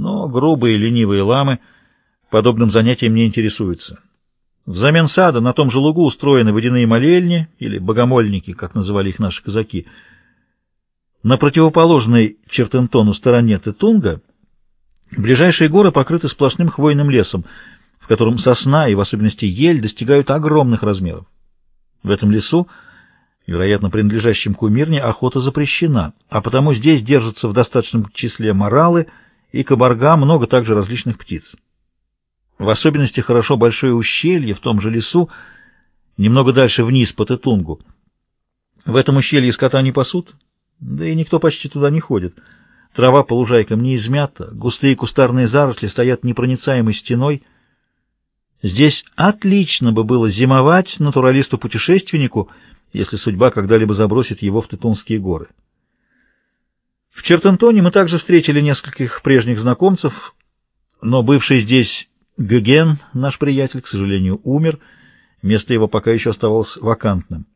но грубые ленивые ламы подобным занятием не интересуются. Взамен сада на том же лугу устроены водяные молельни, или богомольники, как называли их наши казаки. На противоположной Чертентону стороне Тетунга ближайшие горы покрыты сплошным хвойным лесом, в котором сосна и в особенности ель достигают огромных размеров. В этом лесу, вероятно, принадлежащем кумирне, охота запрещена, а потому здесь держатся в достаточном числе моралы и кабарга, много также различных птиц. В особенности хорошо большое ущелье в том же лесу, немного дальше вниз по Тетунгу. В этом ущелье скота не пасут, да и никто почти туда не ходит. Трава по лужайкам не измята, густые кустарные заросли стоят непроницаемой стеной. Здесь отлично бы было зимовать натуралисту-путешественнику, если судьба когда-либо забросит его в Тетунские горы. В Чертантоне мы также встретили нескольких прежних знакомцев, но бывший здесь Гюген, наш приятель, к сожалению, умер. Место его пока еще оставалось вакантным.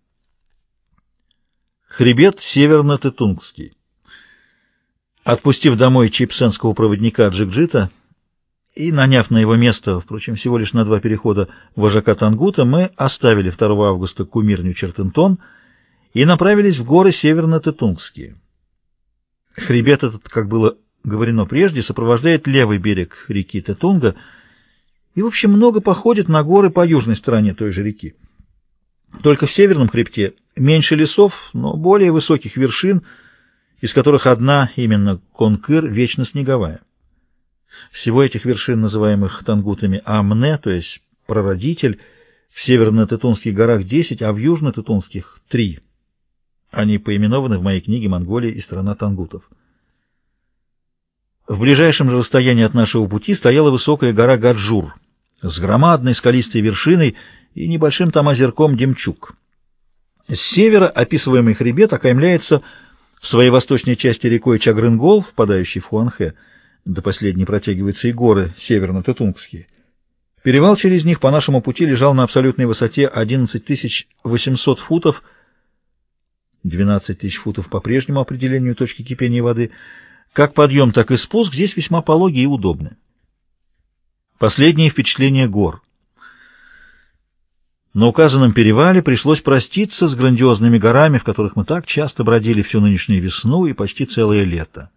Хребет северно-тетунгский. Отпустив домой чипсенского проводника Джикджита и наняв на его место, впрочем, всего лишь на два перехода вожака Тангута, мы оставили 2 августа кумирню Чертентон и направились в горы северно-тетунгские. Хребет этот, как было говорено прежде, сопровождает левый берег реки Тетунга – и, в общем, много походит на горы по южной стороне той же реки. Только в северном хребте меньше лесов, но более высоких вершин, из которых одна, именно Конкыр, вечно снеговая. Всего этих вершин, называемых тангутами Амне, то есть прародитель, в северно-тетунских горах 10, а в южно-тетунских 3. Они поименованы в моей книге «Монголия и страна тангутов». В ближайшем же расстоянии от нашего пути стояла высокая гора Гаджур – с громадной скалистой вершиной и небольшим там озерком Демчук. С севера описываемый хребет окаймляется в своей восточной части рекой Чагрынгол, впадающей в Хуанхэ, до последней протягиваются и горы северно-тетунгские. Перевал через них по нашему пути лежал на абсолютной высоте 11 800 футов, 12 тысяч футов по прежнему определению точки кипения воды. Как подъем, так и спуск здесь весьма пологий и удобный. Последние впечатления гор. На указанном перевале пришлось проститься с грандиозными горами, в которых мы так часто бродили всю нынешнюю весну и почти целое лето.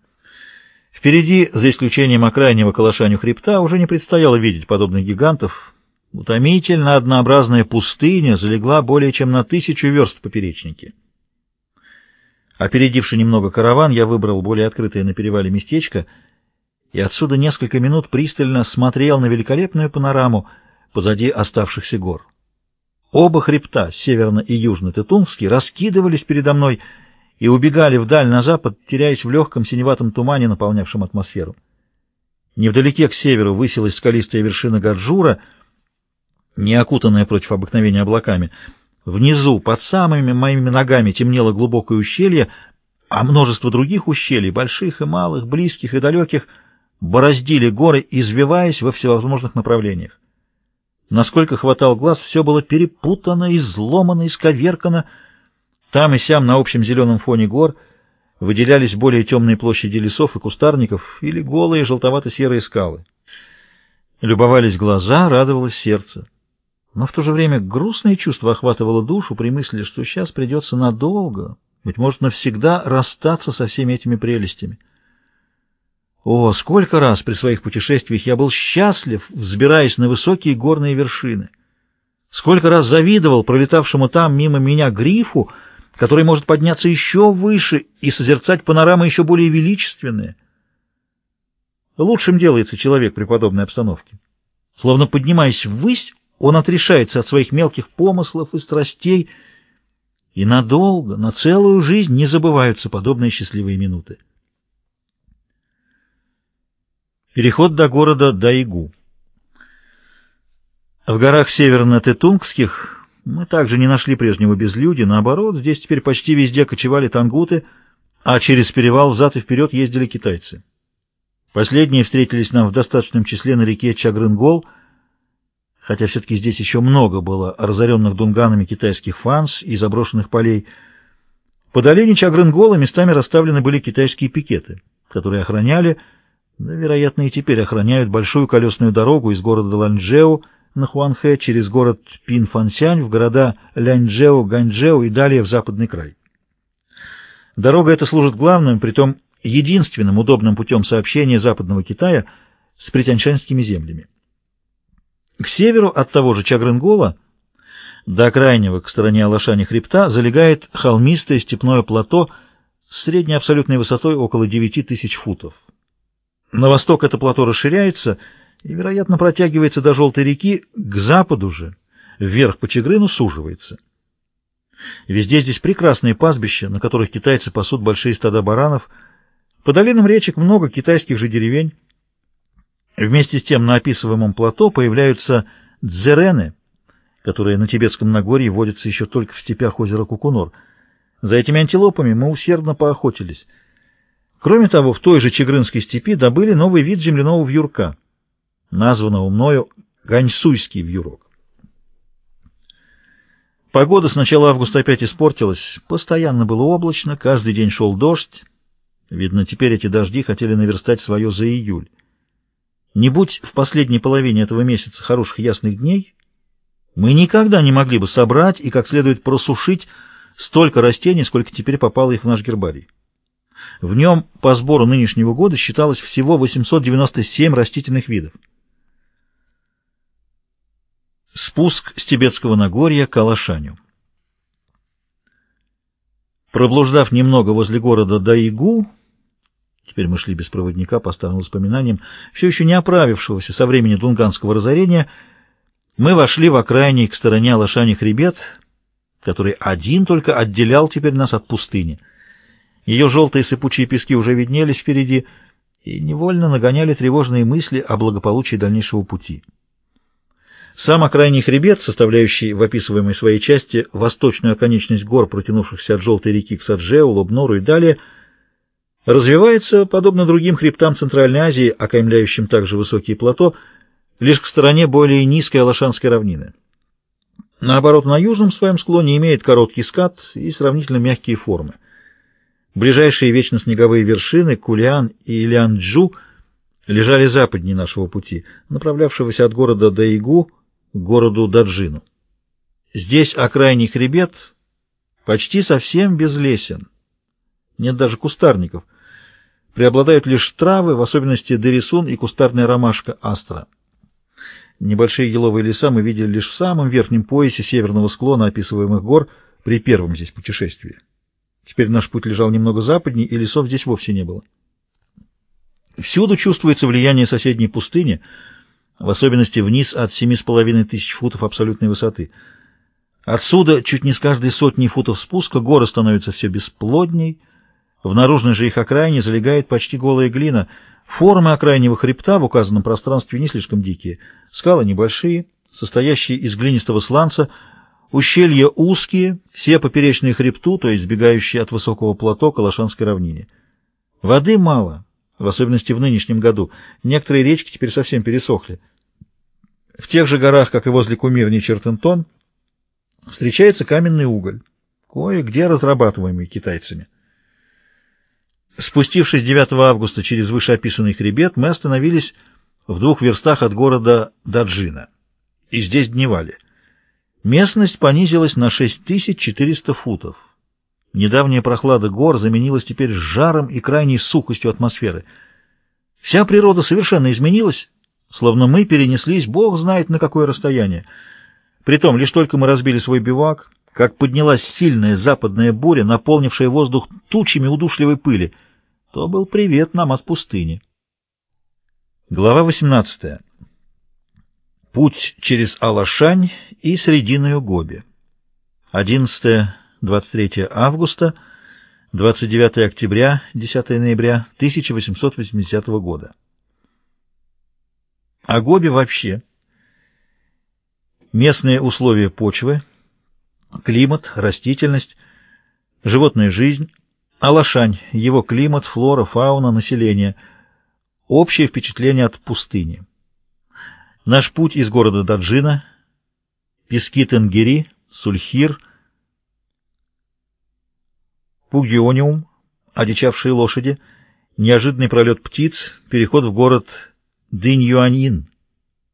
Впереди, за исключением окраиннего колошанию хребта, уже не предстояло видеть подобных гигантов. Утомительно однообразная пустыня залегла более чем на тысячу верст в поперечнике. Опередивший немного караван, я выбрал более открытое на перевале местечко — и отсюда несколько минут пристально смотрел на великолепную панораму позади оставшихся гор. Оба хребта, северно- и южно-тетунский, раскидывались передо мной и убегали вдаль на запад, теряясь в легком синеватом тумане, наполнявшем атмосферу. Невдалеке к северу высилась скалистая вершина Гаджура, не окутанная против обыкновения облаками. Внизу, под самыми моими ногами, темнело глубокое ущелье, а множество других ущелий, больших и малых, близких и далеких — бороздили горы, извиваясь во всевозможных направлениях. Насколько хватал глаз, все было перепутано, изломано, исковеркано. Там и сям на общем зеленом фоне гор выделялись более темные площади лесов и кустарников или голые желтовато-серые скалы. Любовались глаза, радовалось сердце. Но в то же время грустное чувство охватывало душу при мысли, что сейчас придется надолго, быть может, навсегда расстаться со всеми этими прелестями. О, сколько раз при своих путешествиях я был счастлив, взбираясь на высокие горные вершины. Сколько раз завидовал пролетавшему там мимо меня грифу, который может подняться еще выше и созерцать панорамы еще более величественные. Лучшим делается человек при подобной обстановке. Словно поднимаясь ввысь, он отрешается от своих мелких помыслов и страстей, и надолго, на целую жизнь не забываются подобные счастливые минуты. Переход до города Дайгу. В горах северно-тетунгских мы также не нашли прежнего безлюдия, наоборот, здесь теперь почти везде кочевали тангуты, а через перевал взад и вперед ездили китайцы. Последние встретились нам в достаточном числе на реке Чагрынгол, хотя все-таки здесь еще много было разоренных дунганами китайских фанс и заброшенных полей. По долине Чагрынгола местами расставлены были китайские пикеты, которые охраняли Да, вероятно, и теперь охраняют большую колесную дорогу из города Ланчжэу на Хуанхэ через город Пинфансянь в города Ляньчжэу, Ганьчжэу и далее в западный край. Дорога эта служит главным, притом единственным удобным путем сообщения западного Китая с притяньшанскими землями. К северу от того же Чагрынгола до крайнего к стороне Алашани хребта залегает холмистое степное плато с средней абсолютной высотой около 9 тысяч футов. На восток это плато расширяется и, вероятно, протягивается до Желтой реки, к западу же, вверх по Чегрыну, суживается. Везде здесь прекрасные пастбища, на которых китайцы пасут большие стада баранов. По долинам речек много китайских же деревень. Вместе с тем на описываемом плато появляются дзерены, которые на Тибетском Нагорье водятся еще только в степях озера Кукунор. За этими антилопами мы усердно поохотились. Кроме того, в той же Чегрынской степи добыли новый вид земляного вьюрка, названного мною ганьсуйский вьюрок. Погода с начала августа опять испортилась. Постоянно было облачно, каждый день шел дождь. Видно, теперь эти дожди хотели наверстать свое за июль. Не будь в последней половине этого месяца хороших ясных дней, мы никогда не могли бы собрать и как следует просушить столько растений, сколько теперь попало их в наш гербарий. В нем по сбору нынешнего года считалось всего 897 растительных видов. Спуск с Тибетского Нагорья к Алашаню. Проблуждав немного возле города Даигу, теперь мы шли без проводника по старым воспоминаниям, все еще не оправившегося со времени Дунганского разорения, мы вошли в окраине к стороне Алашани хребет, который один только отделял теперь нас от пустыни — ее желтые сыпучие пески уже виднелись впереди и невольно нагоняли тревожные мысли о благополучии дальнейшего пути. Сам окрайний хребет, составляющий в описываемой своей части восточную оконечность гор, протянувшихся от Желтой реки к Саджеу, Лобнору и далее, развивается, подобно другим хребтам Центральной Азии, окаймляющим также высокие плато, лишь к стороне более низкой Алашанской равнины. Наоборот, на южном своем склоне имеет короткий скат и сравнительно мягкие формы. Ближайшие вечно снеговые вершины, Кулиан и Лянджу, лежали западнее нашего пути, направлявшегося от города Даигу к городу Даджину. Здесь окрайний хребет почти совсем безлесен. Нет даже кустарников. Преобладают лишь травы, в особенности дерисун и кустарная ромашка астра. Небольшие еловые леса мы видели лишь в самом верхнем поясе северного склона описываемых гор при первом здесь путешествии. Теперь наш путь лежал немного западнее, и лесов здесь вовсе не было. Всюду чувствуется влияние соседней пустыни, в особенности вниз от семи с половиной тысяч футов абсолютной высоты. Отсюда, чуть не с каждой сотни футов спуска, горы становятся все бесплодней, в наружной же их окраине залегает почти голая глина. Формы окраинного хребта в указанном пространстве не слишком дикие. Скалы небольшие, состоящие из глинистого сланца, Ущелья узкие, все поперечные хребту, то есть сбегающие от высокого плато к Алашанской равнине. Воды мало, в особенности в нынешнем году. Некоторые речки теперь совсем пересохли. В тех же горах, как и возле кумирни Чертентон, встречается каменный уголь, кое-где разрабатываемый китайцами. Спустившись 9 августа через вышеописанный хребет, мы остановились в двух верстах от города Даджина. И здесь дневали. Местность понизилась на 6400 футов. Недавняя прохлада гор заменилась теперь жаром и крайней сухостью атмосферы. Вся природа совершенно изменилась, словно мы перенеслись, бог знает на какое расстояние. Притом, лишь только мы разбили свой бивак, как поднялась сильная западная буря, наполнившая воздух тучами удушливой пыли, то был привет нам от пустыни. Глава 18. Путь через Алашань и Срединную Гоби. 11-23 августа, 29 октября, 10 ноября 1880 года. О Гоби вообще. Местные условия почвы, климат, растительность, животная жизнь, Алашань, его климат, флора, фауна, население, общее впечатление от пустыни. Наш путь из города Даджина – пески Тенгери, Сульхир, Пугиониум, одичавшие лошади, Неожиданный пролет птиц, переход в город Дынь-Юаньин.